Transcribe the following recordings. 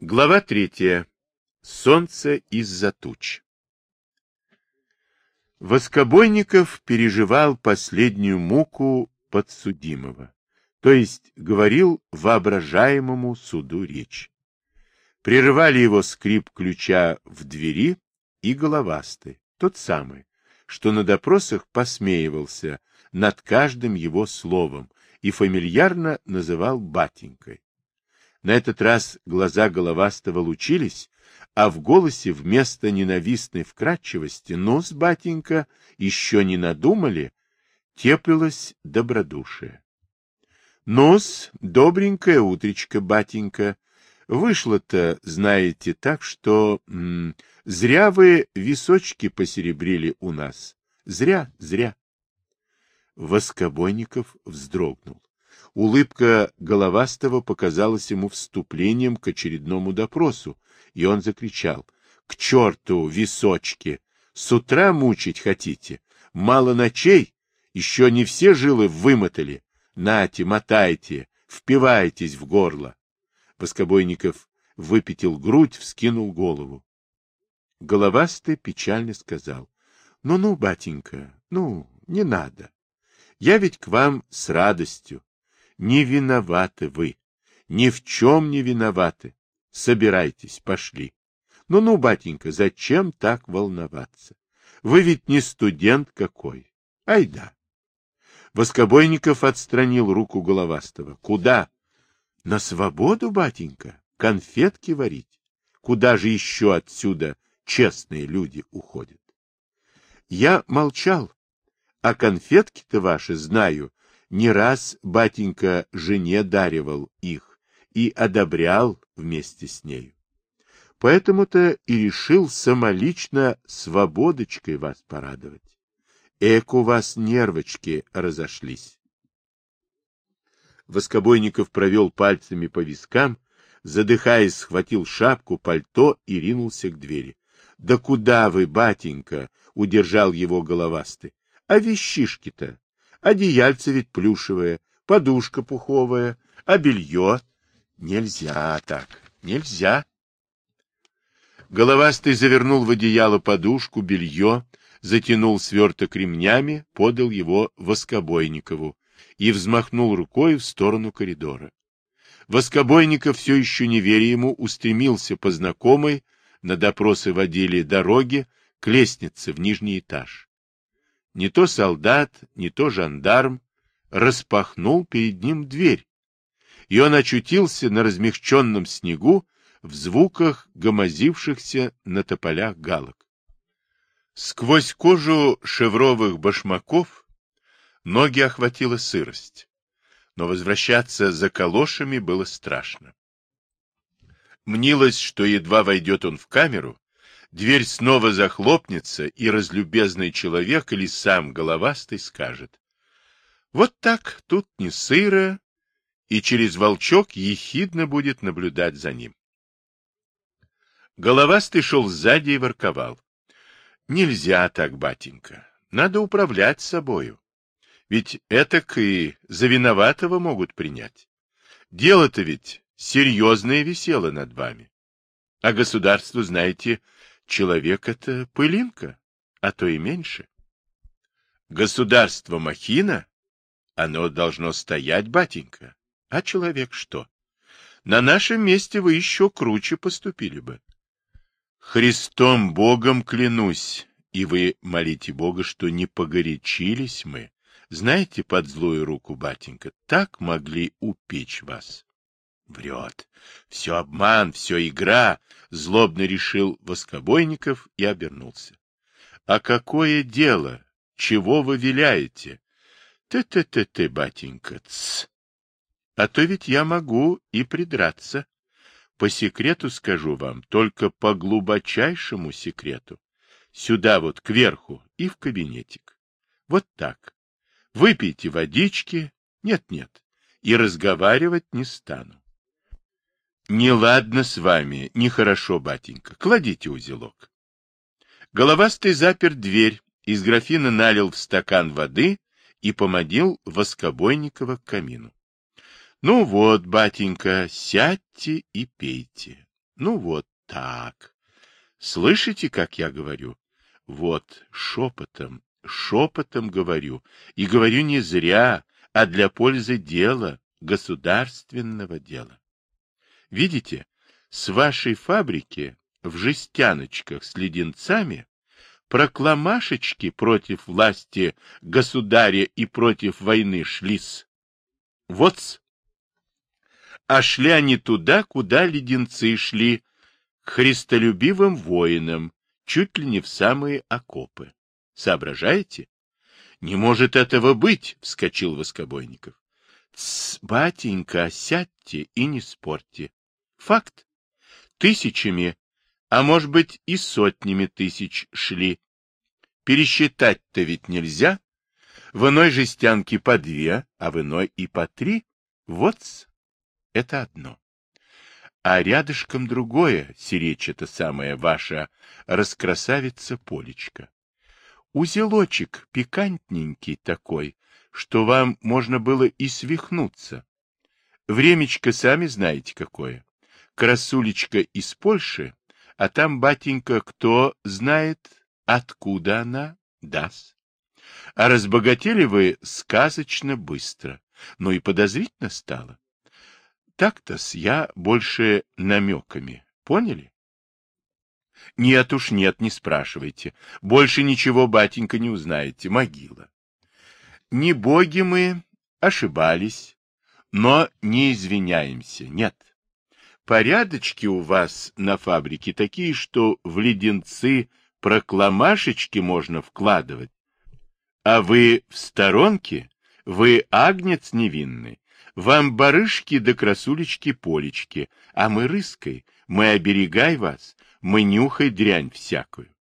Глава третья. Солнце из-за туч. Воскобойников переживал последнюю муку подсудимого, то есть говорил воображаемому суду речь. Прерывали его скрип ключа в двери и головастый, тот самый, что на допросах посмеивался над каждым его словом и фамильярно называл батенькой. На этот раз глаза головастого лучились, а в голосе вместо ненавистной вкрадчивости «Ну-с, батенька, еще не надумали?» теплилось добродушие. «Ну-с, добренькое утречко, батенька, вышло-то, знаете, так, что м -м, зря вы височки посеребрили у нас. Зря, зря». Воскобойников вздрогнул. Улыбка Головастого показалась ему вступлением к очередному допросу, и он закричал. — К черту, височки! С утра мучить хотите? Мало ночей? Еще не все жилы вымотали. Нате, мотайте, впивайтесь в горло. Воскобойников выпятил грудь, вскинул голову. Головастый печально сказал. «Ну — Ну-ну, батенька, ну, не надо. Я ведь к вам с радостью. Не виноваты вы. Ни в чем не виноваты. Собирайтесь, пошли. Ну-ну, батенька, зачем так волноваться? Вы ведь не студент какой. Ай да. Воскобойников отстранил руку головастого. Куда? На свободу, батенька, конфетки варить. Куда же еще отсюда честные люди уходят? Я молчал, а конфетки-то ваши знаю, не раз батенька жене даривал их и одобрял вместе с нею. Поэтому-то и решил самолично свободочкой вас порадовать. Эк у вас нервочки разошлись. Воскобойников провел пальцами по вискам, задыхаясь, схватил шапку, пальто и ринулся к двери. — Да куда вы, батенька? — удержал его головастый. — А вещишки-то? Одеяльце ведь плюшевое, подушка пуховая, а белье... Нельзя так, нельзя. Головастый завернул в одеяло подушку, белье, затянул сверток ремнями, подал его Воскобойникову и взмахнул рукой в сторону коридора. Воскобойников, все еще не веря ему, устремился по знакомой, на допросы водили дороги, к лестнице в нижний этаж не то солдат, не то жандарм, распахнул перед ним дверь, и он очутился на размягченном снегу в звуках гомозившихся на тополях галок. Сквозь кожу шевровых башмаков ноги охватила сырость, но возвращаться за калошами было страшно. Мнилось, что едва войдет он в камеру, Дверь снова захлопнется, и разлюбезный человек или сам головастый скажет. Вот так, тут не сыро, и через волчок ехидно будет наблюдать за ним. Головастый шел сзади и ворковал. Нельзя так, батенька, надо управлять собою. Ведь этак и за виноватого могут принять. Дело-то ведь серьезное висело над вами. А государство, знаете, Человек — это пылинка, а то и меньше. Государство махина? Оно должно стоять, батенька. А человек что? На нашем месте вы еще круче поступили бы. Христом Богом клянусь, и вы молите Бога, что не погорячились мы. Знаете, под злую руку, батенька, так могли упечь вас. Врет. Все обман, все игра, злобно решил Воскобойников и обернулся. А какое дело? Чего вы виляете? Ты-ты-ты-ты, батенька, ц. А то ведь я могу и придраться. По секрету скажу вам, только по глубочайшему секрету. Сюда вот, кверху и в кабинетик. Вот так. Выпейте водички. Нет-нет. И разговаривать не стану. Неладно с вами, нехорошо, батенька. Кладите узелок. Головастый запер дверь, из графина налил в стакан воды и помодил Воскобойникова к камину. Ну вот, батенька, сядьте и пейте. Ну вот так. Слышите, как я говорю? Вот, шепотом, шепотом говорю. И говорю не зря, а для пользы дела, государственного дела. Видите, с вашей фабрики в жестяночках с леденцами прокламашечки против власти государя и против войны шлис. Вот -с. А шли они туда, куда леденцы шли, к христолюбивым воинам, чуть ли не в самые окопы. Соображаете? Не может этого быть, вскочил Воскобойников. Тс, батенька, сядьте и не спорьте. Факт. Тысячами, а может быть и сотнями тысяч шли. Пересчитать-то ведь нельзя. В иной жестянке по две, а в иной и по три. Вот это одно. А рядышком другое, сиречь это самая ваша, раскрасавица Полечка. Узелочек пикантненький такой, что вам можно было и свихнуться. Времечко сами знаете какое. Красулечка из Польши, а там, батенька, кто знает, откуда она даст. А разбогатели вы сказочно быстро, но и подозрительно стало. Так-то-с я больше намеками, поняли? Нет уж, нет, не спрашивайте. Больше ничего, батенька, не узнаете. Могила. Не боги мы, ошибались, но не извиняемся, нет. Порядочки у вас на фабрике такие, что в леденцы прокламашечки можно вкладывать. А вы в сторонке, вы агнец невинный, вам барышки да красулечки-полечки, а мы рыской, мы оберегай вас, мы нюхай дрянь всякую.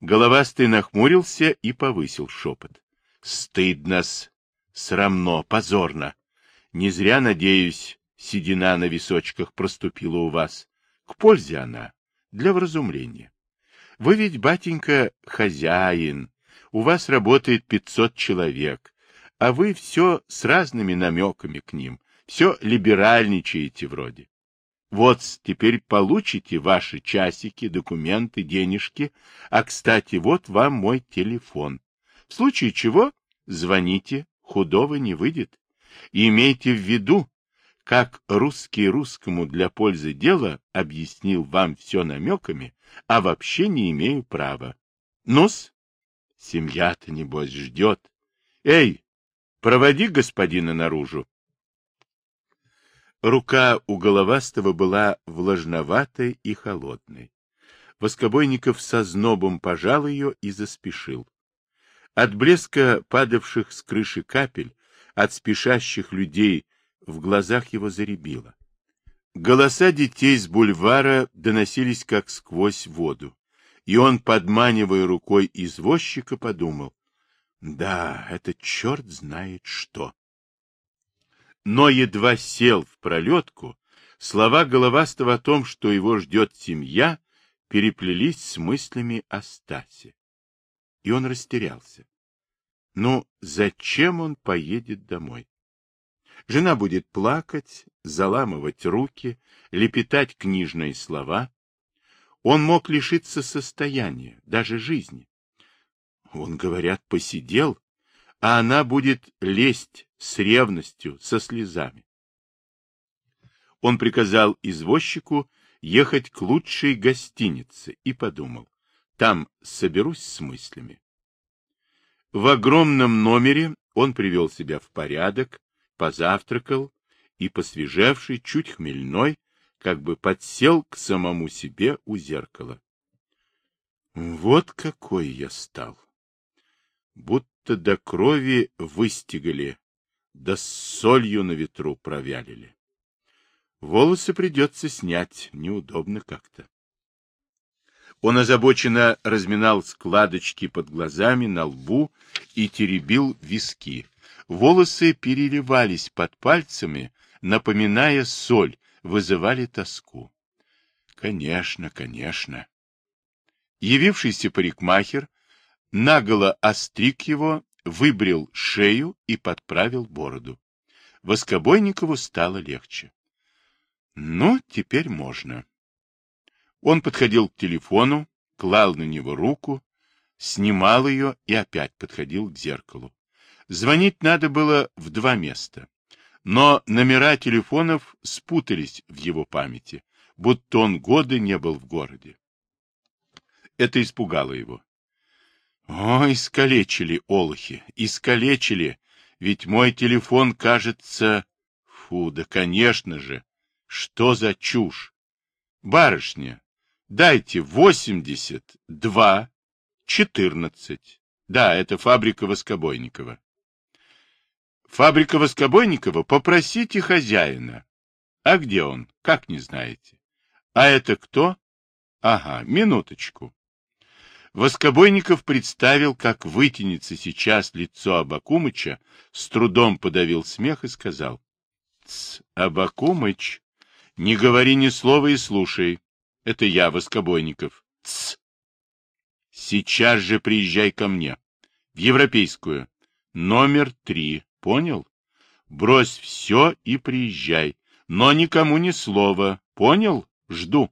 Головастый нахмурился и повысил шепот. Стыдно-с, срамно, позорно. Не зря, надеюсь, седина на височках проступила у вас. К пользе она, для вразумления. Вы ведь, батенька, хозяин, у вас работает пятьсот человек, а вы все с разными намеками к ним, все либеральничаете вроде. Вот теперь получите ваши часики, документы, денежки, а, кстати, вот вам мой телефон. В случае чего звоните, худого не выйдет. И имейте в виду, как русский русскому для пользы дела объяснил вам все намеками, а вообще не имею права. Нус, семья-то, небось, ждет. Эй, Проводи господина наружу. Рука у головастого была влажноватой и холодной. Воскобойников со знобом пожал ее и заспешил. От блеска падавших с крыши капель, от спешащих людей в глазах его заребило. Голоса детей с бульвара доносились как сквозь воду, и он, подманивая рукой извозчика, подумал, да, это черт знает что. Но едва сел в пролетку, слова Головастого о том, что его ждет семья, переплелись с мыслями о Стасе. И он растерялся. Ну, зачем он поедет домой? Жена будет плакать, заламывать руки, лепетать книжные слова. Он мог лишиться состояния, даже жизни. Он, говорят, посидел, а она будет лезть с ревностью, со слезами. Он приказал извозчику ехать к лучшей гостинице и подумал, там соберусь с мыслями. В огромном номере он привел себя в порядок, позавтракал и, посвежевший, чуть хмельной, как бы подсел к самому себе у зеркала. Вот какой я стал! будто до крови выстигали, да с солью на ветру провялили. Волосы придется снять, неудобно как-то. Он озабоченно разминал складочки под глазами, на лбу и теребил виски. Волосы переливались под пальцами, напоминая соль, вызывали тоску. Конечно, конечно. Явившийся парикмахер наголо остриг его, выбрил шею и подправил бороду. Воскобойникову стало легче. Ну, теперь можно. Он подходил к телефону, клал на него руку, снимал ее и опять подходил к зеркалу. Звонить надо было в два места. Но номера телефонов спутались в его памяти, будто он годы не был в городе. Это испугало его. О, искалечили олухи, искалечили, ведь мой телефон, кажется... Фу, да конечно же, что за чушь? Барышня, дайте восемьдесят два четырнадцать. Да, это фабрика Воскобойникова. Фабрика Воскобойникова? Попросите хозяина. А где он? Как не знаете? А это кто? Ага, минуточку. Воскобойников представил, как вытянется сейчас лицо Абакумыча, с трудом подавил смех и сказал. — Тс, Абакумыч, не говори ни слова и слушай. Это я, Воскобойников. Тс. Сейчас же приезжай ко мне. В Европейскую. Номер три. Понял? Брось все и приезжай. Но никому ни слова. Понял? Жду.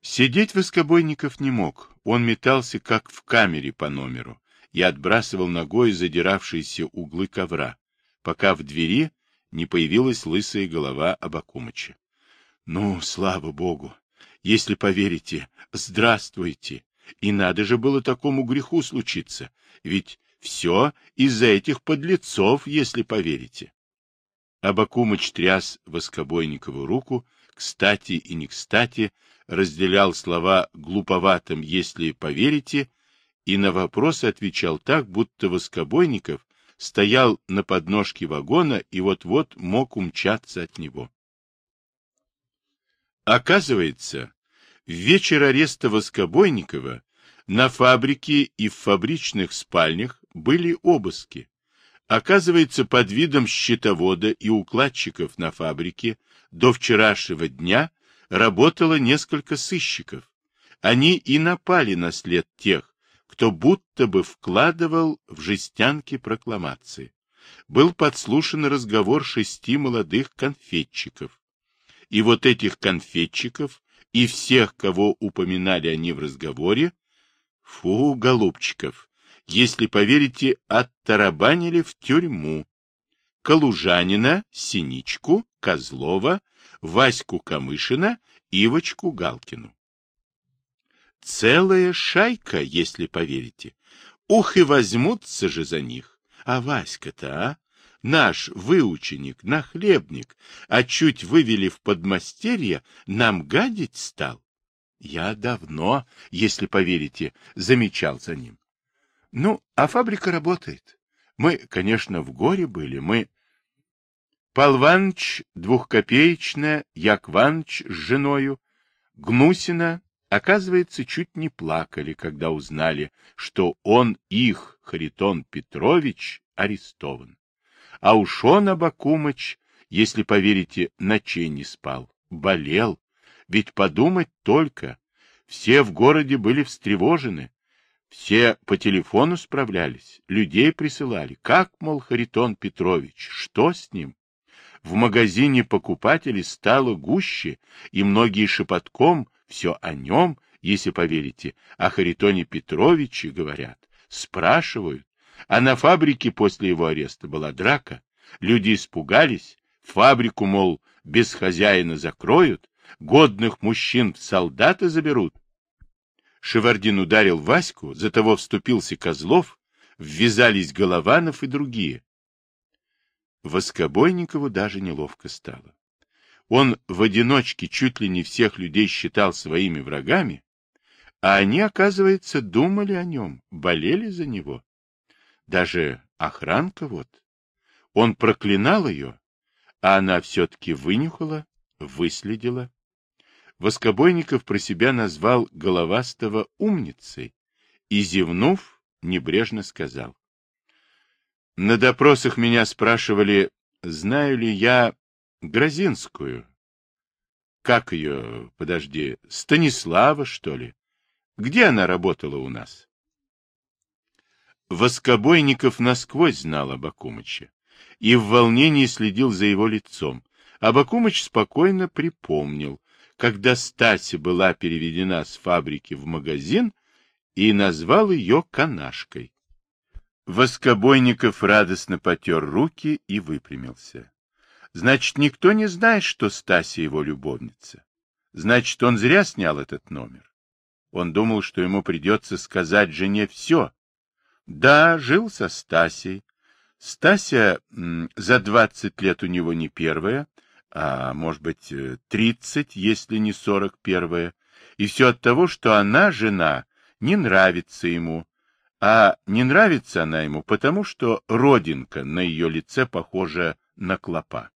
Сидеть Воскобойников не мог. Он метался, как в камере по номеру, и отбрасывал ногой задиравшиеся углы ковра, пока в двери не появилась лысая голова Абакумыча. — Ну, слава богу! Если поверите, здравствуйте! И надо же было такому греху случиться, ведь все из-за этих подлецов, если поверите. Абакумыч тряс Воскобойникову руку, кстати и не кстати, разделял слова глуповатым, если поверите, и на вопросы отвечал так, будто Воскобойников стоял на подножке вагона и вот-вот мог умчаться от него. Оказывается, в вечер ареста Воскобойникова на фабрике и в фабричных спальнях были обыски. Оказывается, под видом счетовода и укладчиков на фабрике до вчерашнего дня работало несколько сыщиков. Они и напали на след тех, кто будто бы вкладывал в жестянки прокламации. Был подслушан разговор шести молодых конфетчиков. И вот этих конфетчиков и всех, кого упоминали они в разговоре, фу, голубчиков, если поверите, оттарабанили в тюрьму. Калужанина, Синичку, Козлова, Ваську Камышина, Ивочку Галкину. Целая шайка, если поверите. Ух, и возьмутся же за них. А Васька-то, а? Наш выученик, нахлебник, а чуть вывели в подмастерье, нам гадить стал. Я давно, если поверите, замечал за ним. Ну, а фабрика работает. Мы, конечно, в горе были, мы Полваныч двухкопеечная, Якваныч с женою, Гнусина, оказывается, чуть не плакали, когда узнали, что он их, Харитон Петрович, арестован. А уж он, Абакумыч, если поверите, ночей не спал, болел. Ведь подумать только, все в городе были встревожены, все по телефону справлялись, людей присылали. Как, мол, Харитон Петрович, что с ним? В магазине покупателей стало гуще, и многие шепотком все о нем, если поверите, о Харитоне Петровиче говорят, спрашивают. А на фабрике после его ареста была драка. Люди испугались, фабрику, мол, без хозяина закроют, годных мужчин в солдаты заберут. Шевардин ударил Ваську, за того вступился Козлов, ввязались Голованов и другие. Воскобойникову даже неловко стало. Он в одиночке чуть ли не всех людей считал своими врагами, а они, оказывается, думали о нем, болели за него. Даже охранка вот. Он проклинал ее, а она все-таки вынюхала, выследила. Воскобойников про себя назвал головастого умницей и, зевнув, небрежно сказал. На допросах меня спрашивали, знаю ли я Грозинскую. Как ее, подожди, Станислава, что ли? Где она работала у нас? Воскобойников насквозь знал Абакумыча и в волнении следил за его лицом. Абакумыч спокойно припомнил, когда Стася была переведена с фабрики в магазин, и назвал ее канашкой. Воскобойников радостно потер руки и выпрямился. Значит, никто не знает, что Стася его любовница. Значит, он зря снял этот номер. Он думал, что ему придется сказать жене все. Да, жил со Стасей. Стася за двадцать лет у него не первая, а, может быть, тридцать, если не сорок первая. И все от того, что она, жена, не нравится ему. А не нравится она ему, потому что родинка на ее лице похожа на клопа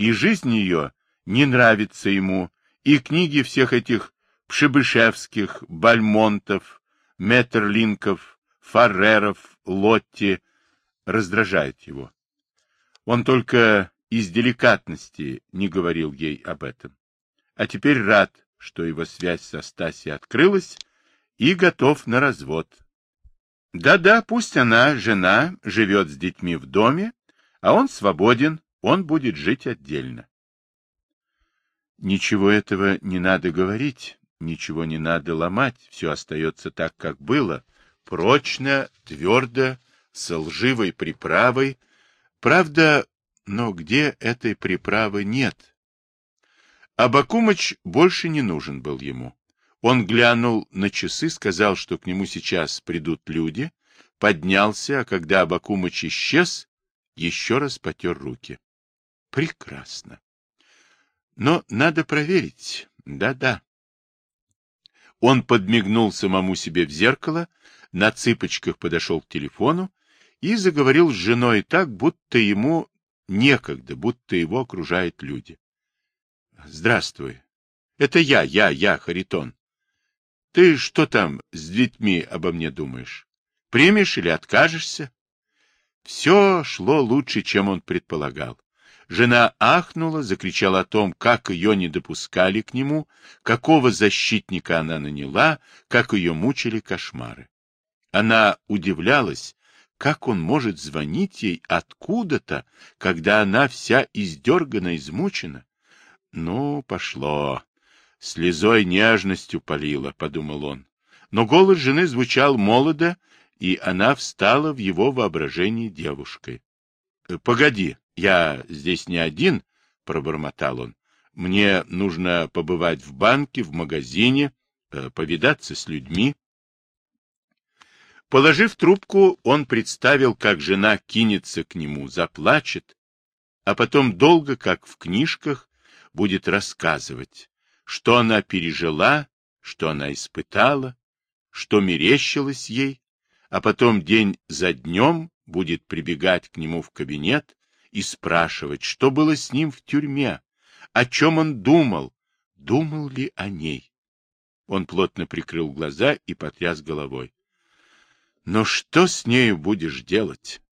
и жизнь ее не нравится ему, и книги всех этих Пшебышевских, Бальмонтов, Метерлинков, Фарреров, Лотти раздражают его. Он только из деликатности не говорил ей об этом. А теперь рад, что его связь со Стасией открылась и готов на развод. Да-да, пусть она, жена, живет с детьми в доме, а он свободен, он будет жить отдельно. Ничего этого не надо говорить, ничего не надо ломать, все остается так, как было, прочно, твердо, с лживой приправой. Правда, но где этой приправы нет? Абакумыч больше не нужен был ему. Он глянул на часы, сказал, что к нему сейчас придут люди, поднялся, а когда Абакумыч исчез, еще раз потер руки. Прекрасно. Но надо проверить. Да-да. Он подмигнул самому себе в зеркало, на цыпочках подошел к телефону и заговорил с женой так, будто ему некогда, будто его окружают люди. Здравствуй. Это я, я, я, Харитон. Ты что там с детьми обо мне думаешь? Примешь или откажешься? Все шло лучше, чем он предполагал. Жена ахнула, закричала о том, как ее не допускали к нему, какого защитника она наняла, как ее мучили кошмары. Она удивлялась, как он может звонить ей откуда-то, когда она вся издергана, измучена. Ну, пошло. Слезой нежностью полила, — подумал он. Но голос жены звучал молодо, и она встала в его воображении девушкой. — Погоди, я здесь не один, — пробормотал он. Мне нужно побывать в банке, в магазине, э, повидаться с людьми. Положив трубку, он представил, как жена кинется к нему, заплачет, а потом долго, как в книжках, будет рассказывать, что она пережила, что она испытала, что мерещилось ей, а потом день за днем будет прибегать к нему в кабинет и спрашивать, что было с ним в тюрьме, о чем он думал, думал ли о ней. Он плотно прикрыл глаза и потряс головой. Но что с нею будешь делать?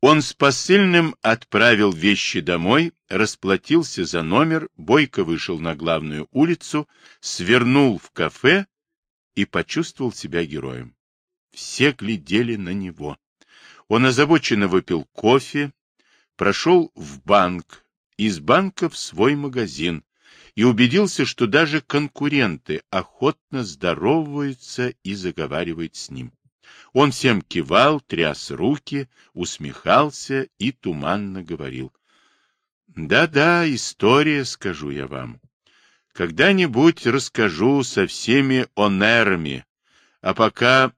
Он с посыльным отправил вещи домой, расплатился за номер, бойко вышел на главную улицу, свернул в кафе и почувствовал себя героем. Все глядели на него. Он озабоченно выпил кофе, прошел в банк, из банка в свой магазин и убедился, что даже конкуренты охотно здороваются и заговаривают с ним. Он всем кивал, тряс руки, усмехался и туманно говорил. «Да-да, история, скажу я вам. Когда-нибудь расскажу со всеми онерами, а пока,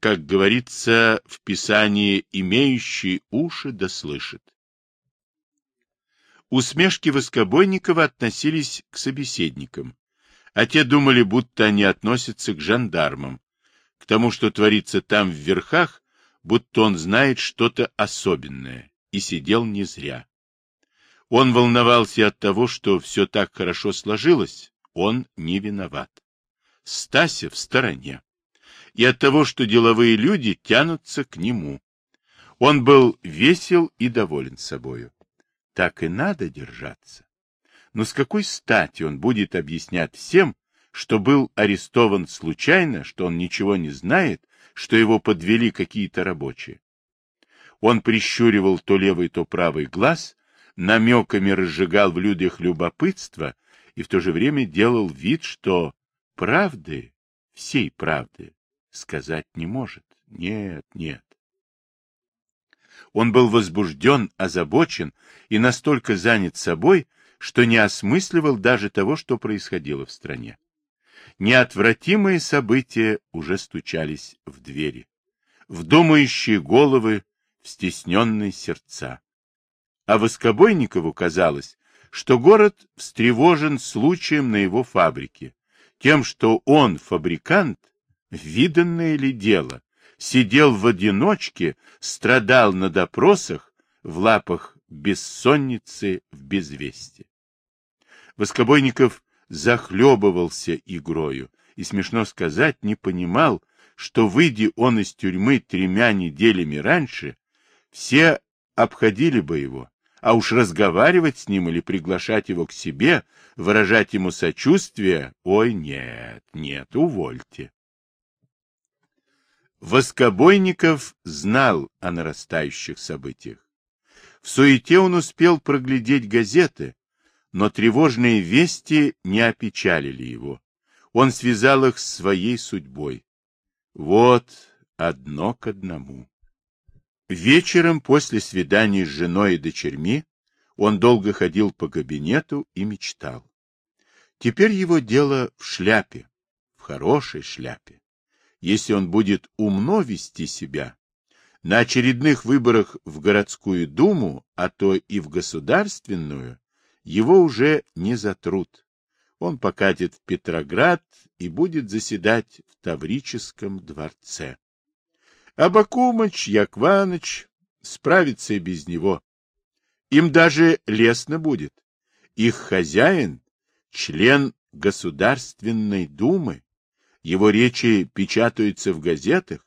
как говорится в Писании, имеющий уши да слышит. Усмешки Воскобойникова относились к собеседникам, а те думали, будто они относятся к жандармам, к тому, что творится там в верхах, будто он знает что-то особенное, и сидел не зря. Он волновался от того, что все так хорошо сложилось, он не виноват. Стася в стороне и от того, что деловые люди тянутся к нему. Он был весел и доволен собою. Так и надо держаться. Но с какой стати он будет объяснять всем, что был арестован случайно, что он ничего не знает, что его подвели какие-то рабочие? Он прищуривал то левый, то правый глаз, намеками разжигал в людях любопытство и в то же время делал вид, что правды, всей правды, сказать не может. Нет, нет. Он был возбужден, озабочен и настолько занят собой, что не осмысливал даже того, что происходило в стране. Неотвратимые события уже стучались в двери, в думающие головы, в стесненные сердца. А Воскобойникову казалось, что город встревожен случаем на его фабрике, тем, что он, фабрикант, виданное ли дело, сидел в одиночке, страдал на допросах, в лапах бессонницы в безвестии. Воскобойников захлебывался игрою и, смешно сказать, не понимал, что, выйдя он из тюрьмы тремя неделями раньше, все обходили бы его, а уж разговаривать с ним или приглашать его к себе, выражать ему сочувствие, ой, нет, нет, увольте. Воскобойников знал о нарастающих событиях. В суете он успел проглядеть газеты, но тревожные вести не опечалили его. Он связал их с своей судьбой. Вот одно к одному. Вечером после свидания с женой и дочерьми он долго ходил по кабинету и мечтал. Теперь его дело в шляпе, в хорошей шляпе. Если он будет умно вести себя, на очередных выборах в городскую думу, а то и в государственную, его уже не затрут. Он покатит в Петроград и будет заседать в Таврическом дворце. А Бакумыч, Якваныч справится и без него. Им даже лестно будет. Их хозяин — член Государственной Думы. Его речи печатаются в газетах,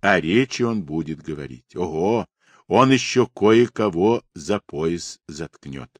а речи он будет говорить. Ого, он еще кое-кого за пояс заткнет.